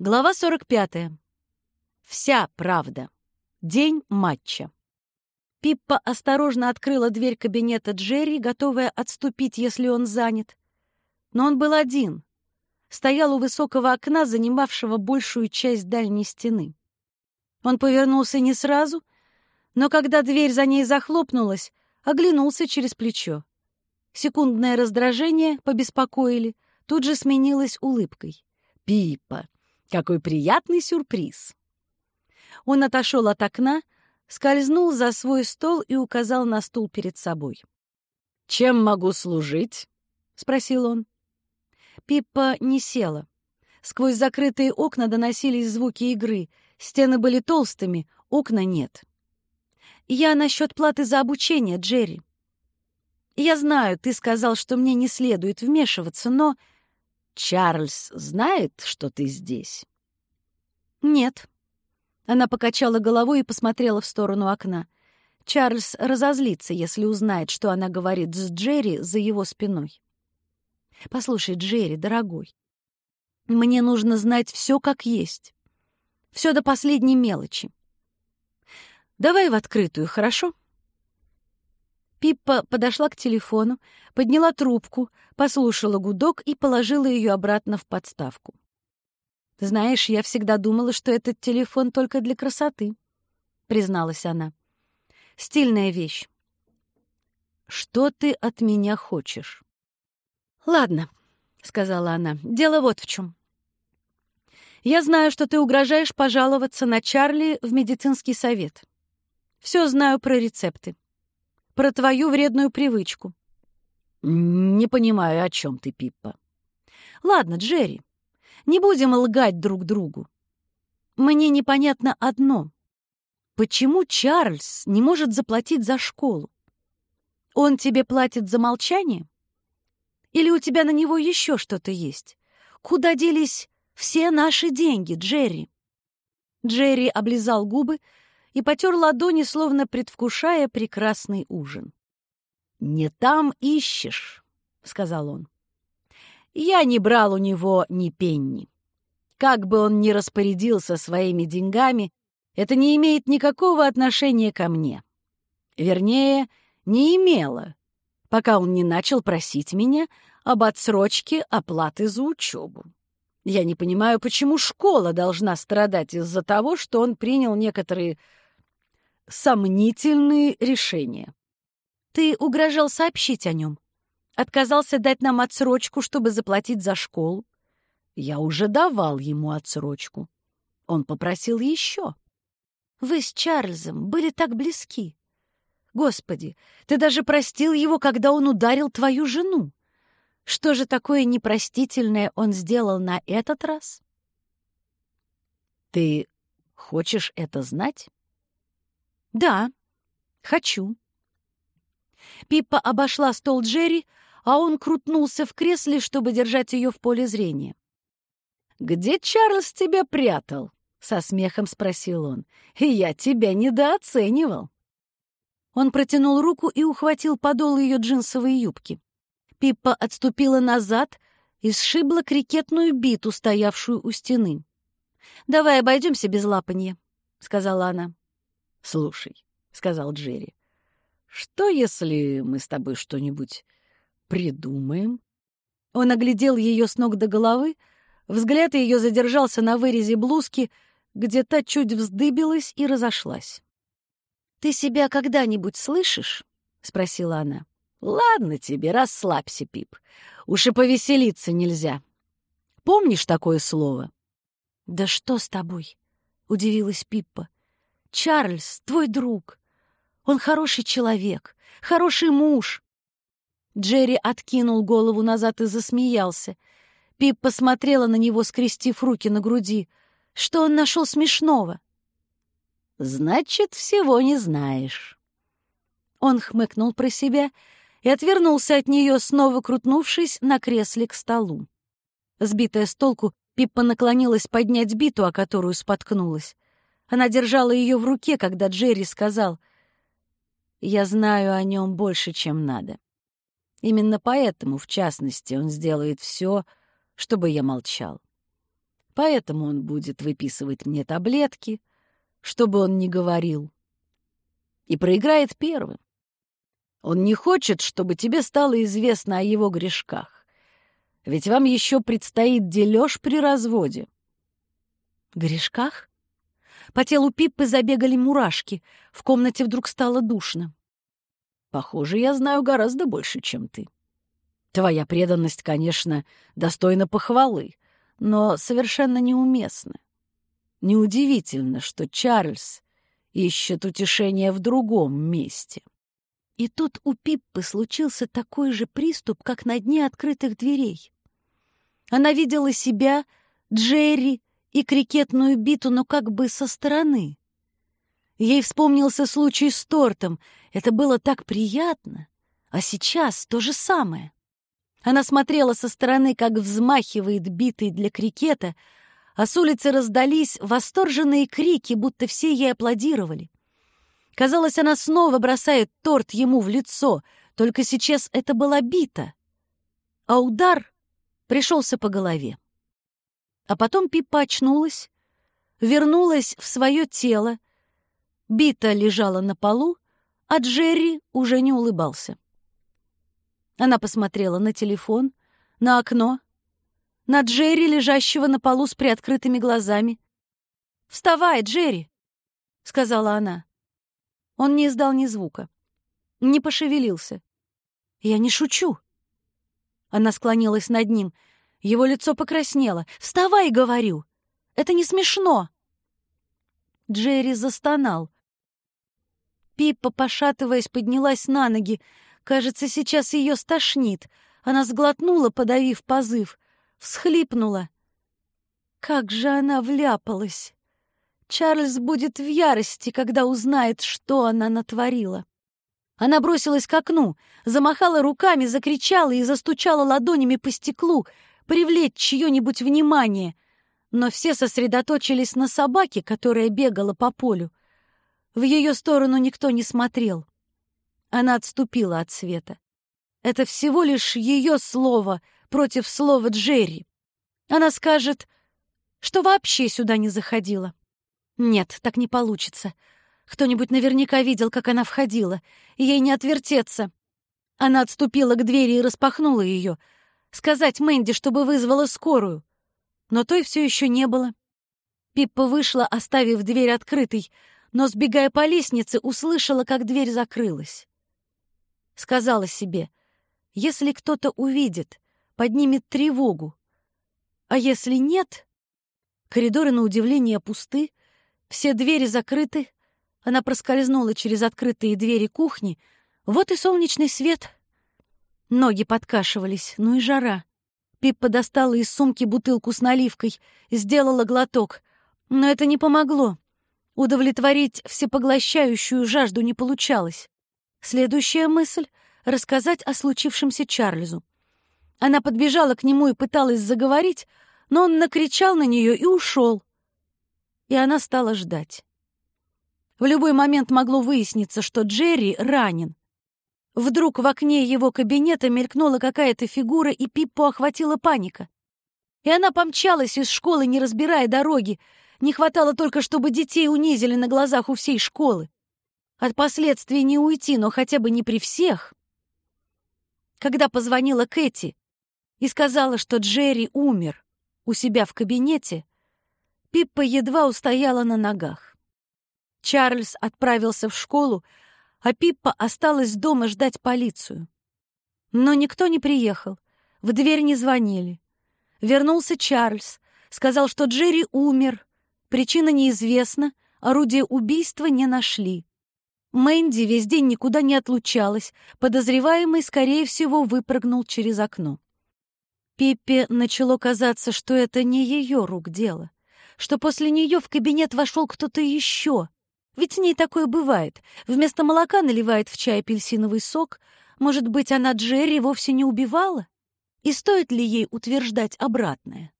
Глава 45. Вся правда. День матча. Пиппа осторожно открыла дверь кабинета Джерри, готовая отступить, если он занят. Но он был один. Стоял у высокого окна, занимавшего большую часть дальней стены. Он повернулся не сразу, но когда дверь за ней захлопнулась, оглянулся через плечо. Секундное раздражение побеспокоили, тут же сменилось улыбкой. «Пиппа, какой приятный сюрприз!» Он отошел от окна, скользнул за свой стол и указал на стул перед собой. «Чем могу служить?» — спросил он. Пиппа не села. Сквозь закрытые окна доносились звуки игры. Стены были толстыми, окна нет. «Я насчет платы за обучение, Джерри. Я знаю, ты сказал, что мне не следует вмешиваться, но Чарльз знает, что ты здесь?» «Нет». Она покачала головой и посмотрела в сторону окна. Чарльз разозлится, если узнает, что она говорит с Джерри за его спиной. «Послушай, Джерри, дорогой, мне нужно знать все как есть. Все до последней мелочи. Давай в открытую, хорошо?» Пиппа подошла к телефону, подняла трубку, послушала гудок и положила ее обратно в подставку. «Знаешь, я всегда думала, что этот телефон только для красоты», — призналась она. «Стильная вещь». «Что ты от меня хочешь?» «Ладно», — сказала она, — «дело вот в чем. Я знаю, что ты угрожаешь пожаловаться на Чарли в медицинский совет. Все знаю про рецепты про твою вредную привычку». «Не понимаю, о чем ты, Пиппа». «Ладно, Джерри, не будем лгать друг другу. Мне непонятно одно. Почему Чарльз не может заплатить за школу? Он тебе платит за молчание? Или у тебя на него еще что-то есть? Куда делись все наши деньги, Джерри?» Джерри облизал губы и потер ладони, словно предвкушая прекрасный ужин. «Не там ищешь», — сказал он. «Я не брал у него ни пенни. Как бы он ни распорядился своими деньгами, это не имеет никакого отношения ко мне. Вернее, не имело, пока он не начал просить меня об отсрочке оплаты за учебу. Я не понимаю, почему школа должна страдать из-за того, что он принял некоторые сомнительные решения. Ты угрожал сообщить о нем. Отказался дать нам отсрочку, чтобы заплатить за школу. Я уже давал ему отсрочку. Он попросил еще. Вы с Чарльзом были так близки. Господи, ты даже простил его, когда он ударил твою жену. Что же такое непростительное он сделал на этот раз? Ты хочешь это знать? «Да, хочу». Пиппа обошла стол Джерри, а он крутнулся в кресле, чтобы держать ее в поле зрения. «Где Чарльз тебя прятал?» — со смехом спросил он. «Я тебя недооценивал». Он протянул руку и ухватил подол ее джинсовой юбки. Пиппа отступила назад и сшибла крикетную биту, стоявшую у стены. «Давай обойдемся без лапанья», — сказала она. «Слушай», — сказал Джерри, — «что, если мы с тобой что-нибудь придумаем?» Он оглядел ее с ног до головы, взгляд ее задержался на вырезе блузки, где та чуть вздыбилась и разошлась. «Ты себя когда-нибудь слышишь?» — спросила она. «Ладно тебе, расслабься, Пип. Уж и повеселиться нельзя. Помнишь такое слово?» «Да что с тобой?» — удивилась Пиппа. Чарльз, твой друг. Он хороший человек, хороший муж. Джерри откинул голову назад и засмеялся. Пип посмотрела на него, скрестив руки на груди. Что он нашел смешного? «Значит, всего не знаешь». Он хмыкнул про себя и отвернулся от нее, снова крутнувшись на кресле к столу. Сбитая с толку, Пиппа наклонилась поднять биту, о которую споткнулась. Она держала ее в руке, когда Джерри сказал, «Я знаю о нем больше, чем надо. Именно поэтому, в частности, он сделает все, чтобы я молчал. Поэтому он будет выписывать мне таблетки, чтобы он не говорил. И проиграет первым. Он не хочет, чтобы тебе стало известно о его грешках. Ведь вам еще предстоит дележ при разводе. Грешках? По телу Пиппы забегали мурашки. В комнате вдруг стало душно. Похоже, я знаю гораздо больше, чем ты. Твоя преданность, конечно, достойна похвалы, но совершенно неуместна. Неудивительно, что Чарльз ищет утешение в другом месте. И тут у Пиппы случился такой же приступ, как на дне открытых дверей. Она видела себя, Джерри и крикетную биту, но как бы со стороны. Ей вспомнился случай с тортом. Это было так приятно. А сейчас то же самое. Она смотрела со стороны, как взмахивает битый для крикета, а с улицы раздались восторженные крики, будто все ей аплодировали. Казалось, она снова бросает торт ему в лицо, только сейчас это была бита. А удар пришелся по голове. А потом Пиппа очнулась, вернулась в свое тело. Бита лежала на полу, а Джерри уже не улыбался. Она посмотрела на телефон, на окно, на Джерри, лежащего на полу с приоткрытыми глазами. «Вставай, Джерри!» — сказала она. Он не издал ни звука, не пошевелился. «Я не шучу!» Она склонилась над ним. Его лицо покраснело. «Вставай, говорю! Это не смешно!» Джерри застонал. Пиппа, пошатываясь, поднялась на ноги. Кажется, сейчас ее стошнит. Она сглотнула, подавив позыв, всхлипнула. Как же она вляпалась! Чарльз будет в ярости, когда узнает, что она натворила. Она бросилась к окну, замахала руками, закричала и застучала ладонями по стеклу, привлечь чье-нибудь внимание. Но все сосредоточились на собаке, которая бегала по полю. В ее сторону никто не смотрел. Она отступила от света. Это всего лишь ее слово против слова Джерри. Она скажет, что вообще сюда не заходила. Нет, так не получится. Кто-нибудь наверняка видел, как она входила, ей не отвертеться. Она отступила к двери и распахнула ее. Сказать Мэнди, чтобы вызвала скорую. Но той все еще не было. Пиппа вышла, оставив дверь открытой, но, сбегая по лестнице, услышала, как дверь закрылась. Сказала себе, если кто-то увидит, поднимет тревогу. А если нет... Коридоры, на удивление, пусты, все двери закрыты. Она проскользнула через открытые двери кухни. Вот и солнечный свет. Ноги подкашивались, ну и жара. Пиппа достала из сумки бутылку с наливкой, сделала глоток. Но это не помогло. Удовлетворить всепоглощающую жажду не получалось. Следующая мысль — рассказать о случившемся Чарльзу. Она подбежала к нему и пыталась заговорить, но он накричал на нее и ушел. И она стала ждать. В любой момент могло выясниться, что Джерри ранен. Вдруг в окне его кабинета мелькнула какая-то фигура, и Пиппу охватила паника. И она помчалась из школы, не разбирая дороги. Не хватало только, чтобы детей унизили на глазах у всей школы. От последствий не уйти, но хотя бы не при всех. Когда позвонила Кэти и сказала, что Джерри умер у себя в кабинете, Пиппа едва устояла на ногах. Чарльз отправился в школу, а Пиппа осталась дома ждать полицию. Но никто не приехал, в дверь не звонили. Вернулся Чарльз, сказал, что Джерри умер, причина неизвестна, орудие убийства не нашли. Мэнди весь день никуда не отлучалась, подозреваемый, скорее всего, выпрыгнул через окно. Пиппе начало казаться, что это не ее рук дело, что после нее в кабинет вошел кто-то еще. Ведь с ней такое бывает. Вместо молока наливает в чай апельсиновый сок. Может быть, она Джерри вовсе не убивала? И стоит ли ей утверждать обратное?